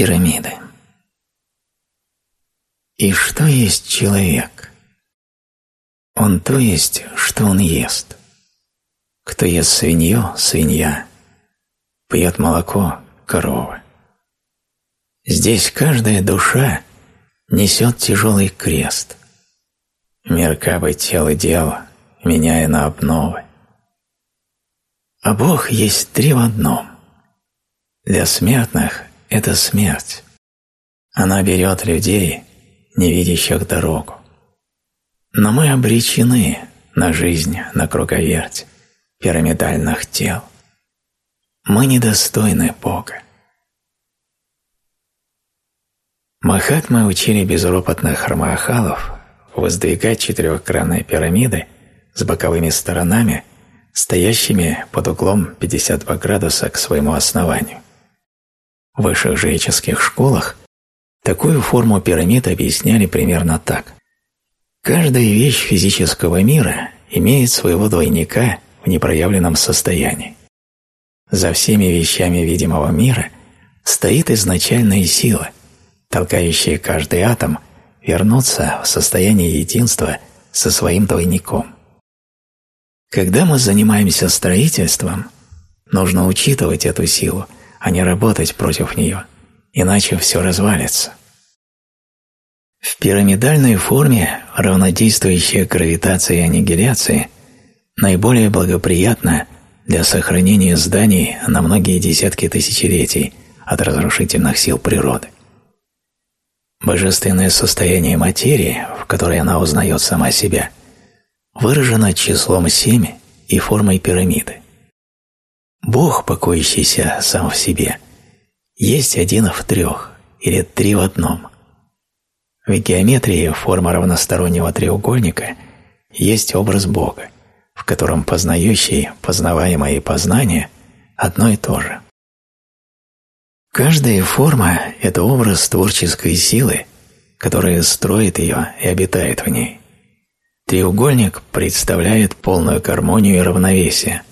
Пирамиды. И что есть человек? Он то есть, что он ест. Кто ест свинью – свинья. Пьет молоко – корова. Здесь каждая душа несет тяжелый крест. Мир кабы тело дело, меняя на обновы. А Бог есть три в одном. Для смертных это смерть. Она берет людей, не видящих дорогу. Но мы обречены на жизнь на круговерть пирамидальных тел. Мы недостойны Бога. Махатмы учили безропотных хармахалов воздвигать четырехгранные пирамиды с боковыми сторонами, стоящими под углом 52 градуса к своему основанию. В высших жреческих школах такую форму пирамид объясняли примерно так. Каждая вещь физического мира имеет своего двойника в непроявленном состоянии. За всеми вещами видимого мира стоит изначальная сила, толкающая каждый атом вернуться в состояние единства со своим двойником. Когда мы занимаемся строительством, нужно учитывать эту силу – а не работать против нее, иначе все развалится. В пирамидальной форме равнодействующая гравитация и аннигиляция наиболее благоприятна для сохранения зданий на многие десятки тысячелетий от разрушительных сил природы. Божественное состояние материи, в которой она узнает сама себя, выражено числом 7 и формой пирамиды. Бог, покоящийся сам в себе, есть один в трех или три в одном. В геометрии форма равностороннего треугольника есть образ Бога, в котором познающий, познаваемое и познание одно и то же. Каждая форма – это образ творческой силы, которая строит ее и обитает в ней. Треугольник представляет полную гармонию и равновесие –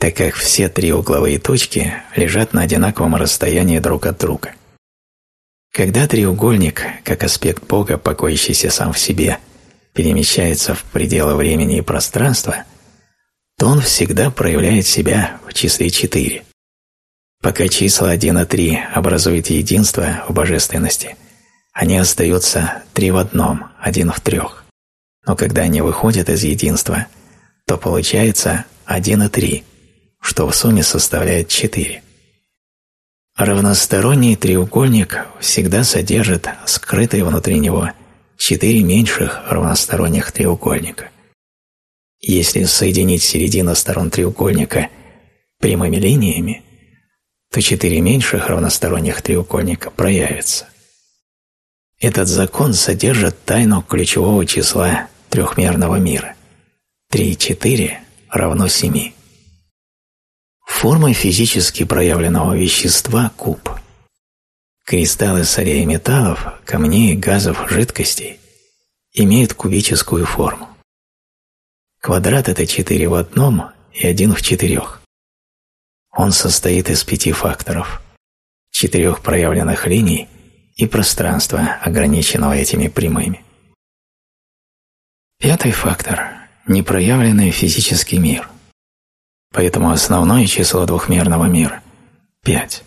так как все три угловые точки лежат на одинаковом расстоянии друг от друга. Когда треугольник, как аспект Бога, покоящийся сам в себе, перемещается в пределы времени и пространства, то он всегда проявляет себя в числе 4. Пока числа 1 и 3 образуют единство в божественности, они остаются 3 в одном, 1 в трех. Но когда они выходят из единства, то получается 1 и 3, что в сумме составляет 4. Равносторонний треугольник всегда содержит скрытые внутри него четыре меньших равносторонних треугольника. Если соединить середину сторон треугольника прямыми линиями, то четыре меньших равносторонних треугольника проявятся. Этот закон содержит тайну ключевого числа трехмерного мира. 3 и 4 равно 7. Форма физически проявленного вещества – куб. Кристаллы солей металлов, камней, газов, жидкостей имеют кубическую форму. Квадрат – это четыре в одном и один в четырех. Он состоит из пяти факторов, четырех проявленных линий и пространства, ограниченного этими прямыми. Пятый фактор – непроявленный физический мир – Поэтому основное число двухмерного мира – 5.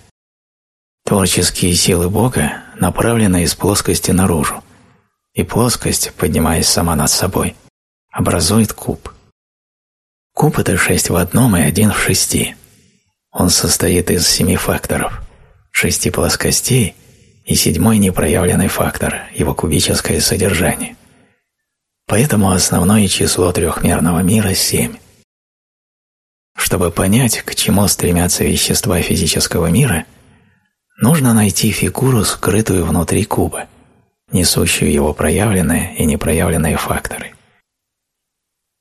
Творческие силы Бога направлены из плоскости наружу, и плоскость, поднимаясь сама над собой, образует куб. Куб – это шесть в одном и один в шести. Он состоит из семи факторов, шести плоскостей и седьмой непроявленный фактор – его кубическое содержание. Поэтому основное число трехмерного мира – семь. Чтобы понять, к чему стремятся вещества физического мира, нужно найти фигуру, скрытую внутри куба, несущую его проявленные и непроявленные факторы.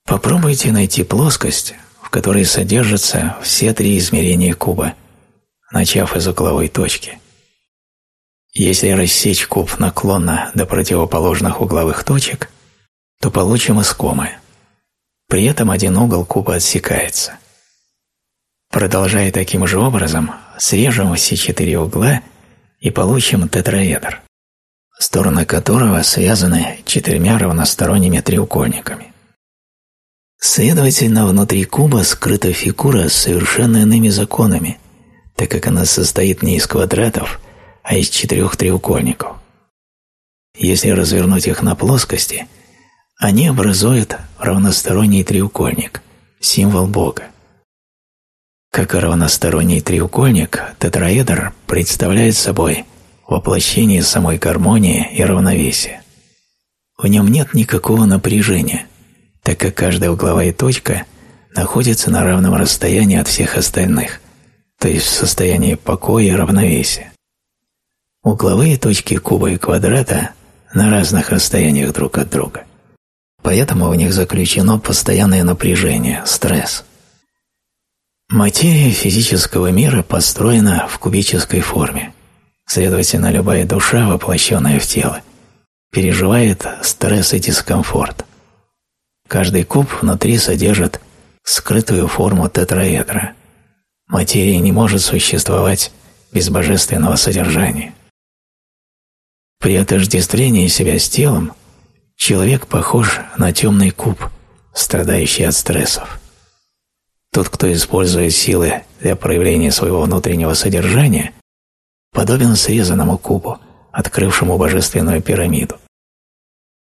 Попробуйте найти плоскость, в которой содержатся все три измерения куба, начав из угловой точки. Если рассечь куб наклонно до противоположных угловых точек, то получим искомое. При этом один угол куба отсекается. Продолжая таким же образом, срежем все четыре угла и получим тетраэдр, стороны которого связаны четырьмя равносторонними треугольниками. Следовательно, внутри куба скрыта фигура с совершенно иными законами, так как она состоит не из квадратов, а из четырех треугольников. Если развернуть их на плоскости, они образуют равносторонний треугольник, символ Бога. Как равносторонний треугольник, тетраэдр представляет собой воплощение самой гармонии и равновесия. В нем нет никакого напряжения, так как каждая угловая точка находится на равном расстоянии от всех остальных, то есть в состоянии покоя и равновесия. Угловые точки куба и квадрата на разных расстояниях друг от друга. Поэтому в них заключено постоянное напряжение, стресс. Материя физического мира построена в кубической форме. Следовательно, любая душа, воплощенная в тело, переживает стресс и дискомфорт. Каждый куб внутри содержит скрытую форму тетраэдра. Материя не может существовать без божественного содержания. При отождествлении себя с телом человек похож на темный куб, страдающий от стрессов. Тот, кто использует силы для проявления своего внутреннего содержания, подобен срезанному кубу, открывшему божественную пирамиду.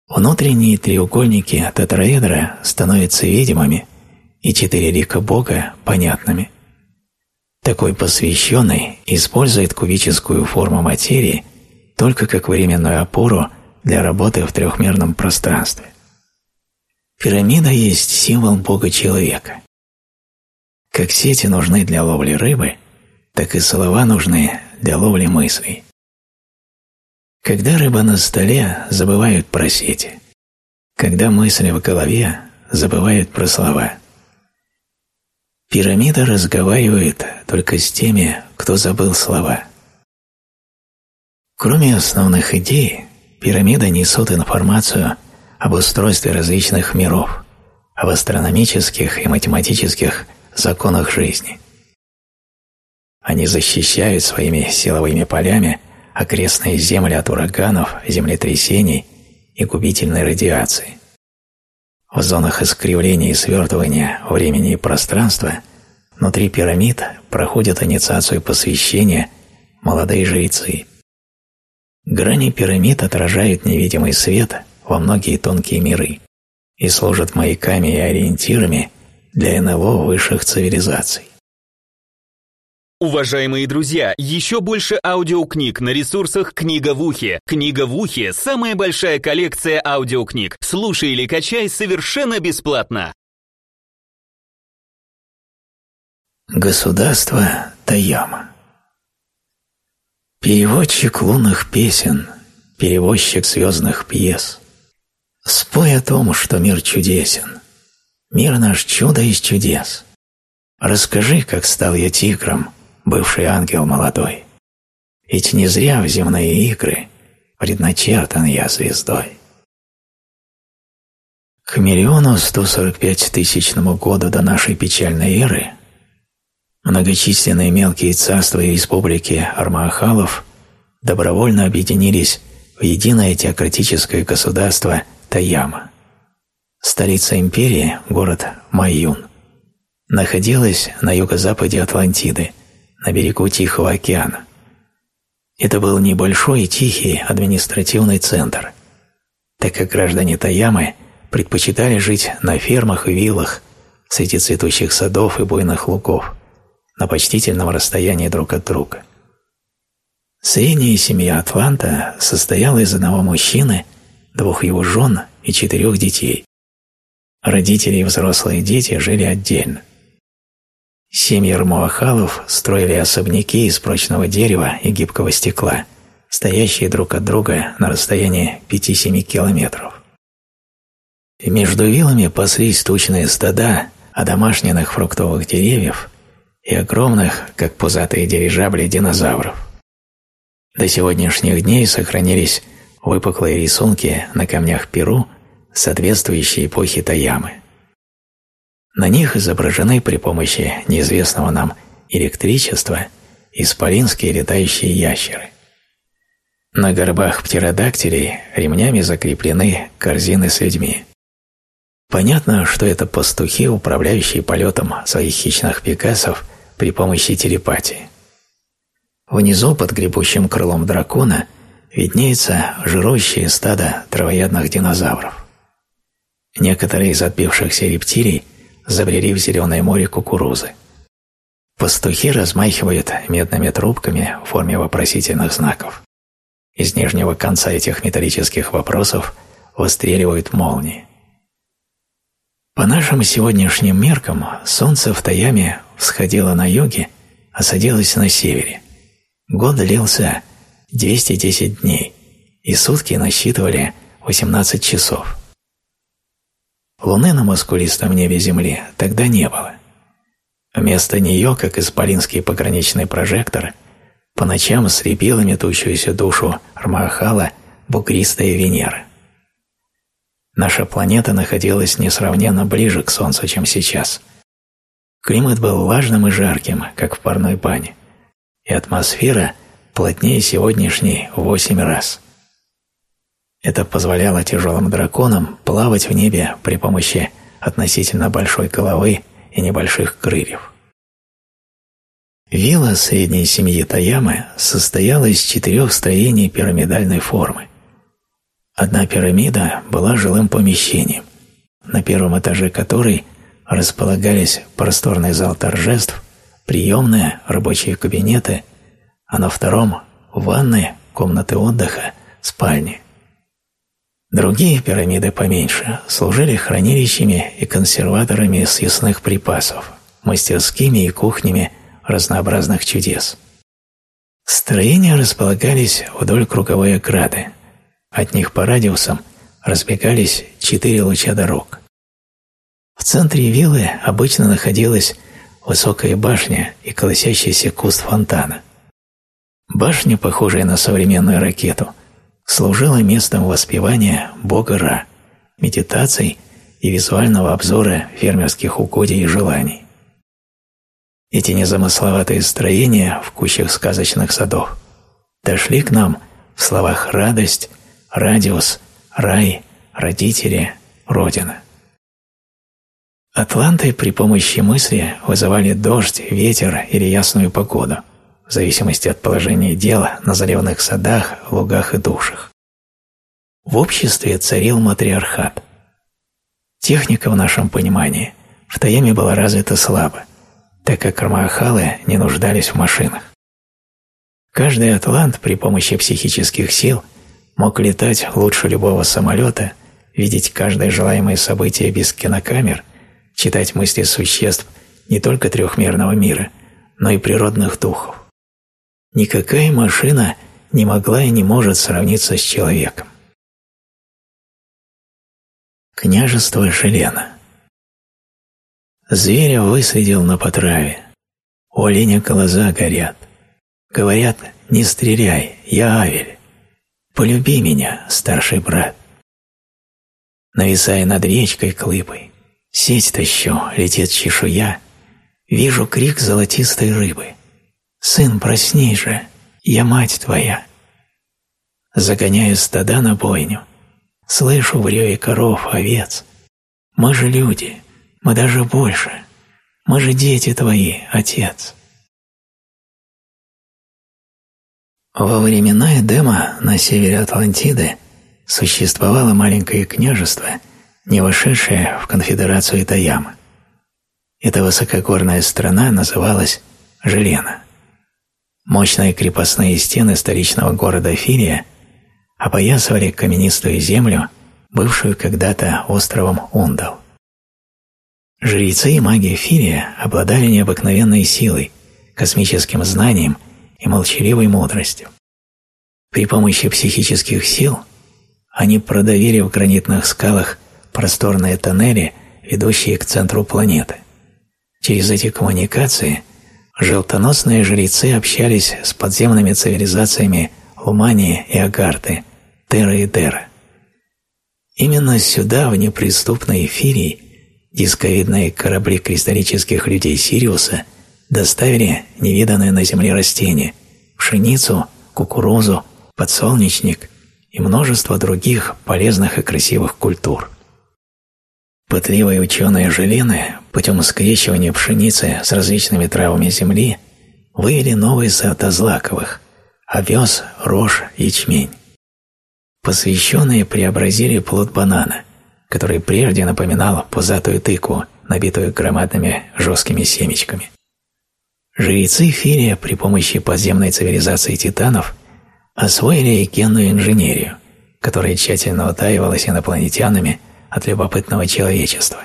Внутренние треугольники тетраэдра становятся видимыми, и четыре лика Бога – понятными. Такой посвященный использует кубическую форму материи – только как временную опору для работы в трехмерном пространстве. Пирамида есть символ Бога человека. Как сети нужны для ловли рыбы, так и слова нужны для ловли мыслей. Когда рыба на столе, забывают про сети. Когда мысли в голове, забывают про слова. Пирамида разговаривает только с теми, кто забыл слова. Кроме основных идей, пирамида несут информацию об устройстве различных миров, об астрономических и математических законах жизни. Они защищают своими силовыми полями окрестные земли от ураганов, землетрясений и губительной радиации. В зонах искривления и свертывания времени и пространства внутри пирамид проходят инициацию посвящения молодые жрецы – Грани пирамид отражают невидимый свет во многие тонкие миры и служат маяками и ориентирами для НЛО высших цивилизаций. Уважаемые друзья, еще больше аудиокниг на ресурсах «Книга в ухе». «Книга в ухе» — самая большая коллекция аудиокниг. Слушай или качай совершенно бесплатно. Государство Таяма Переводчик лунных песен, перевозчик звездных пьес. Спой о том, что мир чудесен. Мир наш чудо из чудес. Расскажи, как стал я тигром, бывший ангел молодой. Ведь не зря в земные игры предначертан я звездой. К миллиону сто сорок пять тысячному году до нашей печальной эры многочисленные мелкие царства и республики Армаахалов добровольно объединились в единое теократическое государство Таяма. Столица империи, город Майюн, находилась на юго-западе Атлантиды, на берегу Тихого океана. Это был небольшой и тихий административный центр, так как граждане Таямы предпочитали жить на фермах и виллах среди цветущих садов и буйных лугов – на почтительном расстоянии друг от друга. Средняя семья Атланта состояла из одного мужчины, двух его жен и четырех детей. Родители и взрослые дети жили отдельно. Семьи Рмуахалов строили особняки из прочного дерева и гибкого стекла, стоящие друг от друга на расстоянии 5-7 километров. И между вилами паслись тучные стада одомашненных фруктовых деревьев и огромных, как пузатые дирижабли, динозавров. До сегодняшних дней сохранились выпуклые рисунки на камнях Перу, соответствующие эпохе Таямы. На них изображены при помощи неизвестного нам электричества исполинские летающие ящеры. На горбах птеродактилей ремнями закреплены корзины с людьми. Понятно, что это пастухи, управляющие полетом своих хищных пегасов при помощи телепатии. Внизу, под гребущим крылом дракона, виднеется жирующее стадо травоядных динозавров. Некоторые из отбившихся рептилий забрели в зеленое море кукурузы. Пастухи размахивают медными трубками в форме вопросительных знаков. Из нижнего конца этих металлических вопросов выстреливают молнии. По нашим сегодняшним меркам солнце в Таяме всходило на юге, а садилось на севере. Год длился 210 дней, и сутки насчитывали 18 часов. Луны на мускулистом небе Земли тогда не было. Вместо нее, как исполинский пограничный прожектор, по ночам слепила метущуюся душу Армахала бугристая Венера. Наша планета находилась несравненно ближе к Солнцу, чем сейчас. Климат был влажным и жарким, как в парной бане, и атмосфера плотнее сегодняшней в восемь раз – это позволяло тяжелым драконам плавать в небе при помощи относительно большой головы и небольших крыльев. Вилла средней семьи Таямы состояла из четырех строений пирамидальной формы. Одна пирамида была жилым помещением, на первом этаже которой располагались просторный зал торжеств, приемная, рабочие кабинеты, а на втором – ванны, комнаты отдыха, спальни. Другие пирамиды поменьше служили хранилищами и консерваторами съестных припасов, мастерскими и кухнями разнообразных чудес. Строения располагались вдоль круговой ограды. От них по радиусам разбегались четыре луча дорог. В центре виллы обычно находилась высокая башня и колосящийся куст фонтана. Башня, похожая на современную ракету – служила местом воспевания бога Ра, медитаций и визуального обзора фермерских угодий и желаний. Эти незамысловатые строения в кущах сказочных садов дошли к нам в словах «радость», «радиус», «рай», «родители», «родина». Атланты при помощи мысли вызывали дождь, ветер или ясную погоду – в зависимости от положения дела на заливных садах, лугах и душах. В обществе царил матриархат. Техника в нашем понимании в Таяме была развита слабо, так как Рамахалы не нуждались в машинах. Каждый атлант при помощи психических сил мог летать лучше любого самолета, видеть каждое желаемое событие без кинокамер, читать мысли существ не только трехмерного мира, но и природных духов. Никакая машина не могла и не может сравниться с человеком. Княжество Желена Зверя выследил на потраве. У оленя глаза горят. Говорят, не стреляй, я Авель. Полюби меня, старший брат. Нависая над речкой клыпой, сеть тащу, летит чешуя, вижу крик золотистой рыбы. «Сын, проснись же, я мать твоя!» Загоняю стада на бойню, слышу в реве коров, овец. Мы же люди, мы даже больше, мы же дети твои, отец. Во времена Эдема на севере Атлантиды существовало маленькое княжество, не вошедшее в конфедерацию Таяма. Эта высокогорная страна называлась Желена. Мощные крепостные стены столичного города Филия опоясывали каменистую землю, бывшую когда-то островом Ундал. Жрецы и маги Филия обладали необыкновенной силой, космическим знанием и молчаливой мудростью. При помощи психических сил они продавили в гранитных скалах просторные тоннели, ведущие к центру планеты. Через эти коммуникации желтоносные жрецы общались с подземными цивилизациями Лумании и Агарты, Тера и Дера. Именно сюда, в неприступной эфирии, дисковидные корабли кристаллических людей Сириуса доставили невиданное на Земле растения – пшеницу, кукурузу, подсолнечник и множество других полезных и красивых культур. Пытливые ученые Желены путем скрещивания пшеницы с различными травами земли выявили новые сорта злаковых – овес, рожь, ячмень. Посвященные преобразили плод банана, который прежде напоминал пузатую тыкву, набитую громадными жесткими семечками. Жрецы Фирия при помощи подземной цивилизации титанов освоили генную инженерию, которая тщательно утаивалась инопланетянами от любопытного человечества.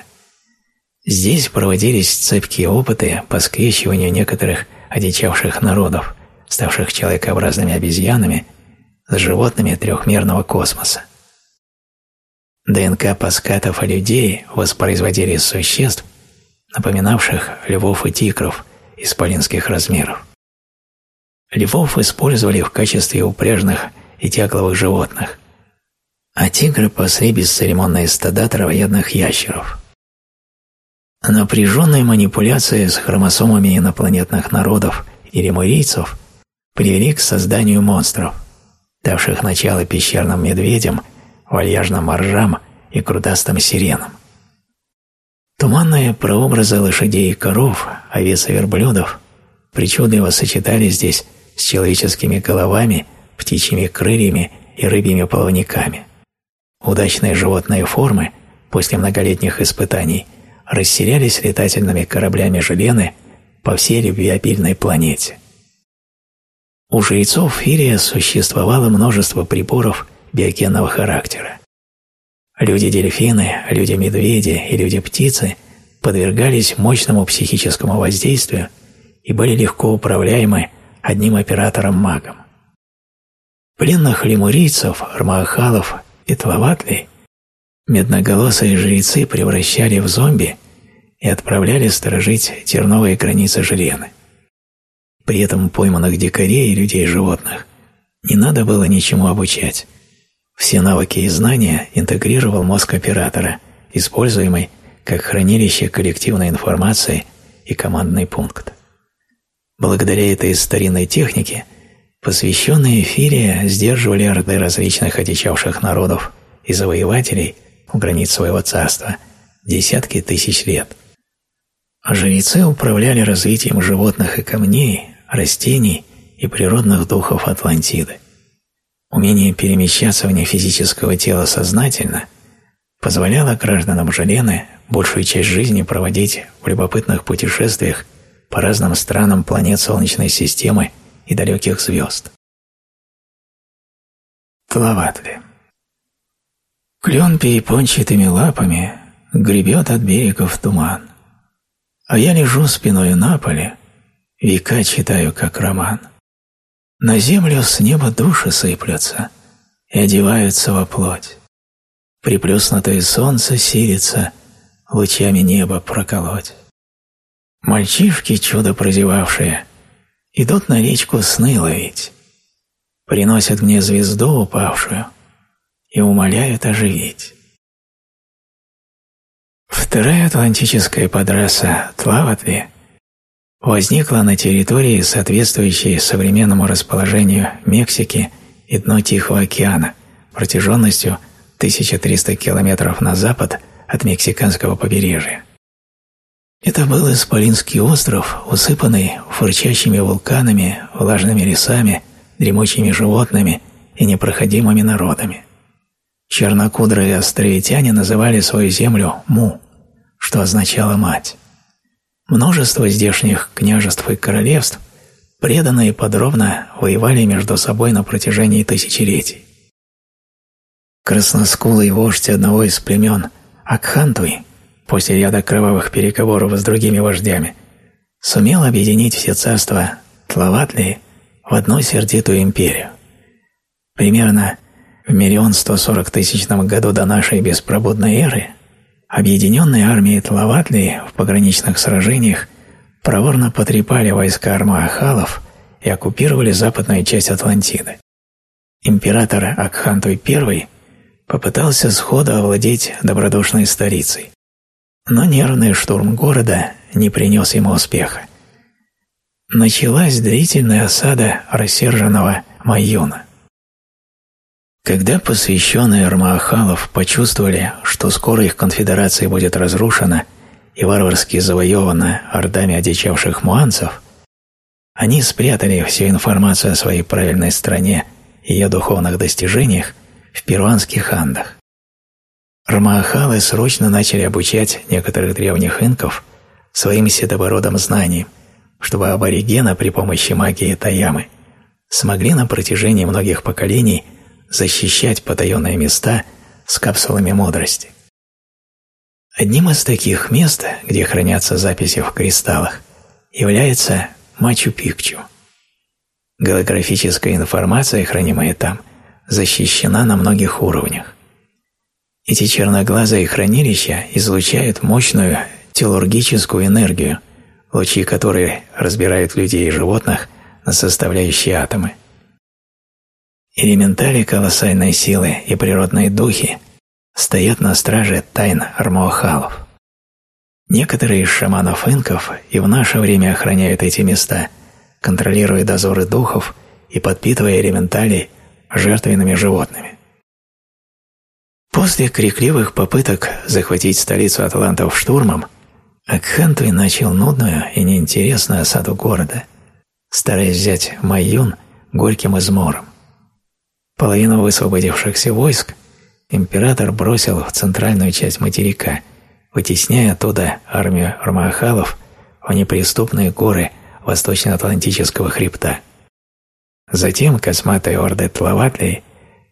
Здесь проводились цепкие опыты по скрещиванию некоторых одичавших народов, ставших человекообразными обезьянами, с животными трехмерного космоса. ДНК паскатов и людей воспроизводили существ, напоминавших львов и тигров исполинских размеров. Львов использовали в качестве упряжных и тягловых животных, а тигры пасли бесцеремонные стада травоядных ящеров. Напряженные манипуляции с хромосомами инопланетных народов и лемурийцев привели к созданию монстров, давших начало пещерным медведям вальяжным моржам и крутастым сиренам. Туманные прообразы лошадей и коров, овец и верблюдов причудливо сочетались здесь с человеческими головами, птичьими крыльями и рыбьими плавниками. Удачные животные формы после многолетних испытаний расселялись летательными кораблями Желены по всей любвеобильной планете. У жрецов Фирия существовало множество приборов биогенного характера. Люди-дельфины, люди-медведи и люди-птицы подвергались мощному психическому воздействию и были легко управляемы одним оператором-магом. Пленных лемурийцев, армаахалов и тлаватлей медноголосые жрецы превращали в зомби и отправляли сторожить терновые границы Желены. При этом пойманных дикарей и людей-животных не надо было ничему обучать. Все навыки и знания интегрировал мозг оператора, используемый как хранилище коллективной информации и командный пункт. Благодаря этой старинной технике посвященные Эфирия сдерживали орды различных одичавших народов и завоевателей у границ своего царства десятки тысяч лет. А жрецы управляли развитием животных и камней, растений и природных духов Атлантиды. Умение перемещаться вне физического тела сознательно позволяло гражданам Желены большую часть жизни проводить в любопытных путешествиях по разным странам планет Солнечной системы и далеких звезд. Тлаватли Клен перепончатыми лапами гребет от берегов туман, а я лежу спиной на поле, века читаю как роман. На землю с неба души сыплются и одеваются во плоть. Приплюснутое солнце силится лучами неба проколоть. Мальчишки, чудо прозевавшие, идут на речку сны ловить, приносят мне звезду упавшую и умоляют оживить. Вторая атлантическая подраса Тлаватли возникла на территории, соответствующей современному расположению Мексики и дно Тихого океана протяженностью 1300 километров на запад от мексиканского побережья. Это был Исполинский остров, усыпанный фурчащими вулканами, влажными лесами, дремучими животными и непроходимыми народами. Чернокудрые островитяне называли свою землю Му, что означало «мать». Множество здешних княжеств и королевств преданно и подробно воевали между собой на протяжении тысячелетий. Красноскулый вождь одного из племен Акхантуи после ряда кровавых переговоров с другими вождями сумел объединить все царства Тлаватлии в одну сердитую империю. Примерно в миллион сто сорок тысячном году до нашей беспробудной эры Объединенные армии Тлаватли в пограничных сражениях проворно потрепали войска армаахалов и оккупировали западную часть Атлантиды. Император Акхантуй I попытался сходу овладеть добродушной столицей, но нервный штурм города не принес ему успеха. Началась длительная осада рассерженного Майюна. Когда посвященные Армаахалов почувствовали, что скоро их конфедерация будет разрушена и варварски завоевана ордами одичавших муанцев, они спрятали всю информацию о своей правильной стране и ее духовных достижениях в перуанских андах. Рамаахалы срочно начали обучать некоторых древних инков своим седобородым знаниям, чтобы аборигена при помощи магии Таямы смогли на протяжении многих поколений защищать потаенные места с капсулами мудрости. Одним из таких мест, где хранятся записи в кристаллах, является Мачу-Пикчу. Голографическая информация, хранимая там, защищена на многих уровнях. Эти черноглазые хранилища излучают мощную телургическую энергию, лучи которой разбирают людей и животных на составляющие атомы. Элементали колоссальной силы и природные духи стоят на страже тайн армоахалов. Некоторые из шаманов-инков и в наше время охраняют эти места, контролируя дозоры духов и подпитывая элементалей жертвенными животными. После крикливых попыток захватить столицу атлантов штурмом, Акхантуй начал нудную и неинтересную осаду города, стараясь взять Майюн горьким измором. Половину высвободившихся войск император бросил в центральную часть материка, вытесняя оттуда армию армахалов в неприступные горы восточно-атлантического хребта. Затем косматые орды Тлаватлей,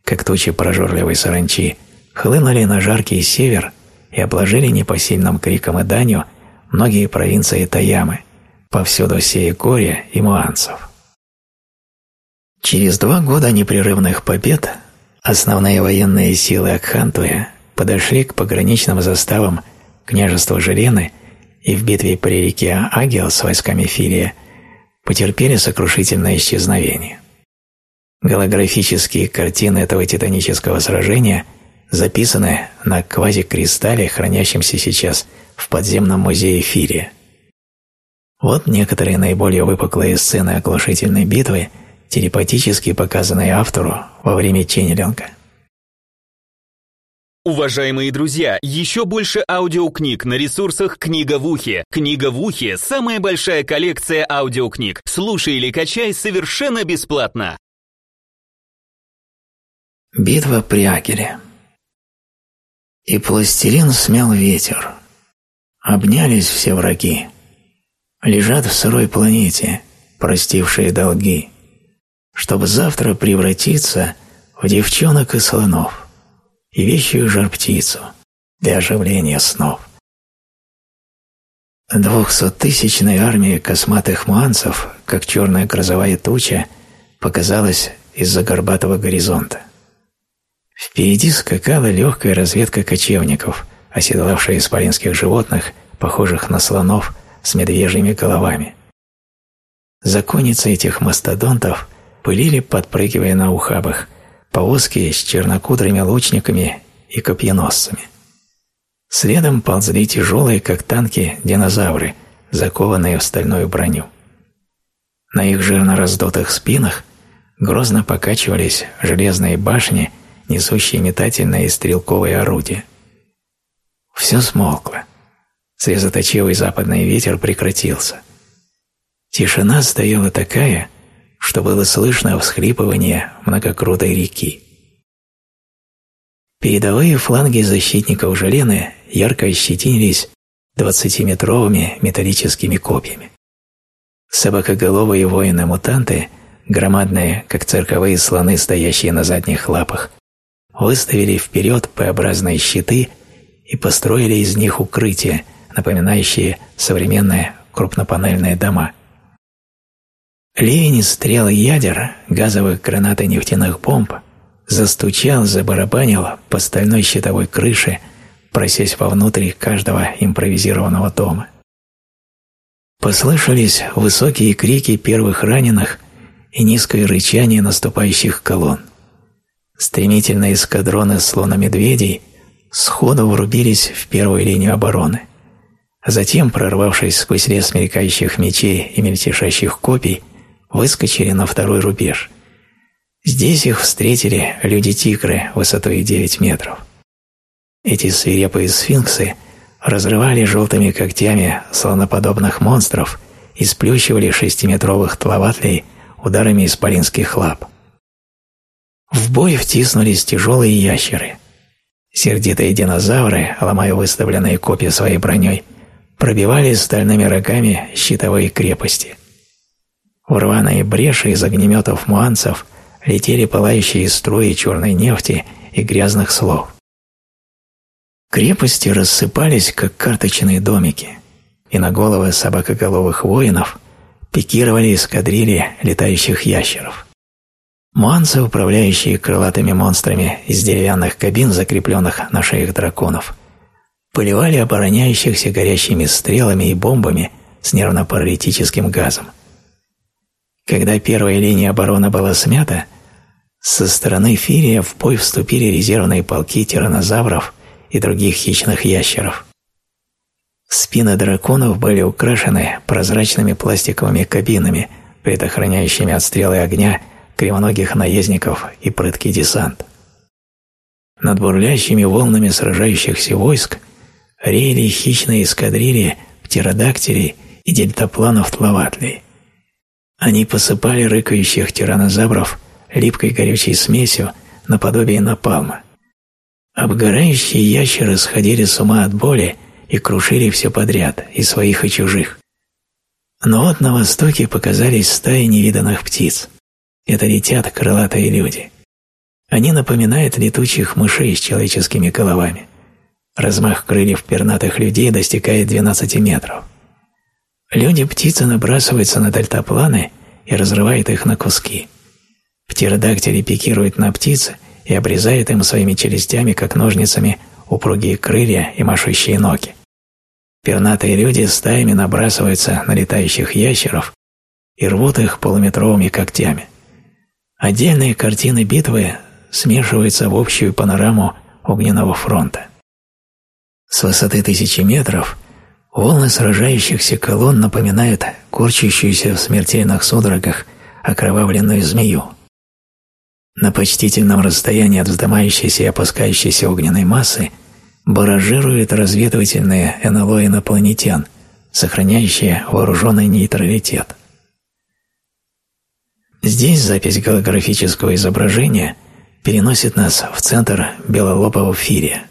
как тучи прожорливой саранчи, хлынули на жаркий север и обложили непосильным криком и данью многие провинции Таямы, повсюду сея горе и муанцев. Через два года непрерывных побед основные военные силы Акхантуя подошли к пограничным заставам княжества Желены и в битве при реке Агил с войсками Филия потерпели сокрушительное исчезновение. Голографические картины этого титанического сражения записаны на квазикристалле, хранящемся сейчас в подземном музее Филия. Вот некоторые наиболее выпуклые сцены оглушительной битвы – телепатически показанные автору во время ченнелинга. Уважаемые друзья, еще больше аудиокниг на ресурсах «Книга в ухе». «Книга в ухе» — самая большая коллекция аудиокниг. Слушай или качай совершенно бесплатно. Битва при Агере И пластилин смел ветер. Обнялись все враги. Лежат в сырой планете, простившие долги чтобы завтра превратиться в девчонок и слонов и вещую жар-птицу для оживления снов. Двухсоттысячная армия косматых муанцев, как черная грозовая туча, показалась из-за горбатого горизонта. Впереди скакала легкая разведка кочевников, оседлавшая исполинских животных, похожих на слонов с медвежьими головами. Законница этих мастодонтов – пылили, подпрыгивая на ухабах, повозки с чернокудрыми лучниками и копьеносцами. Следом ползли тяжелые, как танки, динозавры, закованные в стальную броню. На их жирно раздутых спинах грозно покачивались железные башни, несущие метательные и стрелковые орудия. Все смолкло. Слезоточивый западный ветер прекратился. Тишина стояла такая, что было слышно всхлипывание многокрутой реки. Передовые фланги защитников Желены ярко ощетинились двадцатиметровыми металлическими копьями. Собакоголовые воины-мутанты, громадные, как цирковые слоны, стоящие на задних лапах, выставили вперед П-образные щиты и построили из них укрытия, напоминающие современные крупнопанельные дома – Ливень стрел ядер, газовых гранат и нефтяных бомб застучал, забарабанил по стальной щитовой крыше, просясь вовнутрь каждого импровизированного дома. Послышались высокие крики первых раненых и низкое рычание наступающих колонн. Стремительные эскадроны слона-медведей сходу врубились в первую линию обороны. Затем, прорвавшись сквозь лес мелькающих мечей и мельтешащих копий, выскочили на второй рубеж. Здесь их встретили люди-тигры высотой 9 метров. Эти свирепые сфинксы разрывали желтыми когтями слоноподобных монстров и сплющивали шестиметровых тловатлей ударами исполинских лап. В бой втиснулись тяжелые ящеры. Сердитые динозавры, ломая выставленные копья своей броней, пробивали стальными рогами щитовые крепости. В рваные бреши из огнеметов муанцев летели пылающие струи черной нефти и грязных слов. Крепости рассыпались, как карточные домики, и на головы собакоголовых воинов пикировали эскадрильи летающих ящеров. Муанцы, управляющие крылатыми монстрами из деревянных кабин, закрепленных на шеях драконов, поливали обороняющихся горящими стрелами и бомбами с нервно-паралитическим газом. Когда первая линия обороны была смята, со стороны Фирия в бой вступили резервные полки тиранозавров и других хищных ящеров. Спины драконов были украшены прозрачными пластиковыми кабинами, предохраняющими от стрелы огня кривоногих наездников и прыткий десант. Над бурлящими волнами сражающихся войск реяли хищные эскадрильи птеродактилей и дельтапланов тловатлей. Они посыпали рыкающих тиранозавров липкой горючей смесью наподобие напалма. Обгорающие ящеры сходили с ума от боли и крушили все подряд, и своих, и чужих. Но вот на востоке показались стаи невиданных птиц. Это летят крылатые люди. Они напоминают летучих мышей с человеческими головами. Размах крыльев пернатых людей достигает 12 метров. Люди-птицы набрасываются на дельтапланы и разрывают их на куски. Птеродактили пикируют на птиц и обрезают им своими челюстями, как ножницами, упругие крылья и машущие ноги. Пернатые люди стаями набрасываются на летающих ящеров и рвут их полуметровыми когтями. Отдельные картины битвы смешиваются в общую панораму огненного фронта. С высоты тысячи метров – Волны сражающихся колонн напоминают корчащуюся в смертельных судорогах окровавленную змею. На почтительном расстоянии от вздымающейся и опускающейся огненной массы баражируют разведывательные НЛО инопланетян, сохраняющие вооруженный нейтралитет. Здесь запись голографического изображения переносит нас в центр белолобого фирия.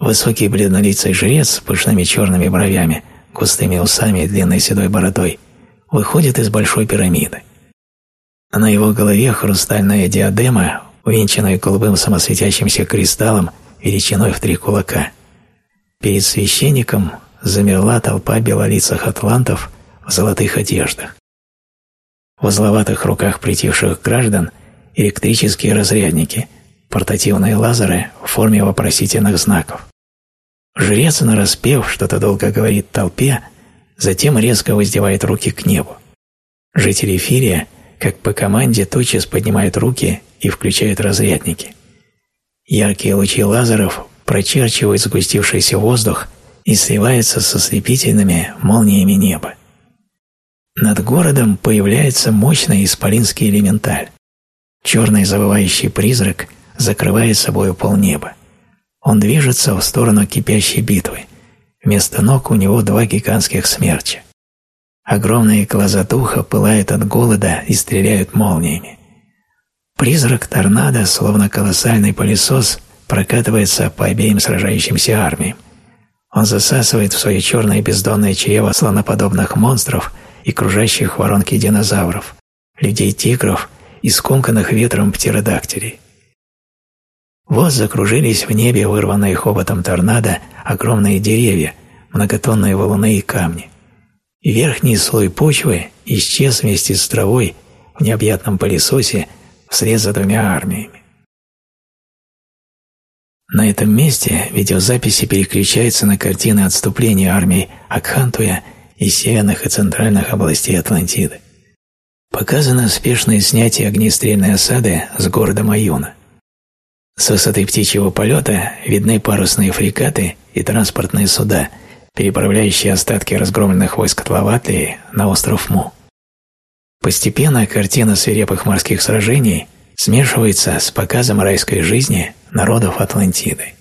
Высокий бледнолицый жрец с пышными черными бровями, густыми усами и длинной седой бородой выходит из большой пирамиды. На его голове хрустальная диадема, увенчанная голубым самосветящимся кристаллом величиной в три кулака. Перед священником замерла толпа белолицых атлантов в золотых одеждах. В узловатых руках притихших граждан электрические разрядники, портативные лазеры в форме вопросительных знаков. Жрец, нараспев, что-то долго говорит толпе, затем резко воздевает руки к небу. Жители Фирия, как по команде, тотчас поднимают руки и включают разрядники. Яркие лучи лазеров прочерчивают сгустившийся воздух и сливаются со слепительными молниями неба. Над городом появляется мощный исполинский элементаль. Черный завывающий призрак закрывает собою полнеба. Он движется в сторону кипящей битвы. Вместо ног у него два гигантских смерча. Огромные глаза духа пылают от голода и стреляют молниями. Призрак торнадо, словно колоссальный пылесос, прокатывается по обеим сражающимся армиям. Он засасывает в свои черные бездонные чрева слоноподобных монстров и кружащих воронки динозавров, людей-тигров и скомканных ветром птеродактилей. Вот закружились в небе вырванные хоботом торнадо огромные деревья, многотонные валуны и камни. И верхний слой почвы исчез вместе с травой в необъятном пылесосе вслед за двумя армиями. На этом месте видеозаписи переключаются на картины отступления армий Акхантуя из северных и центральных областей Атлантиды. Показано спешное снятие огнестрельной осады с города Маюна. С высоты птичьего полета видны парусные фрегаты и транспортные суда, переправляющие остатки разгромленных войск Тлаватлии на остров Му. Постепенно картина свирепых морских сражений смешивается с показом райской жизни народов Атлантиды.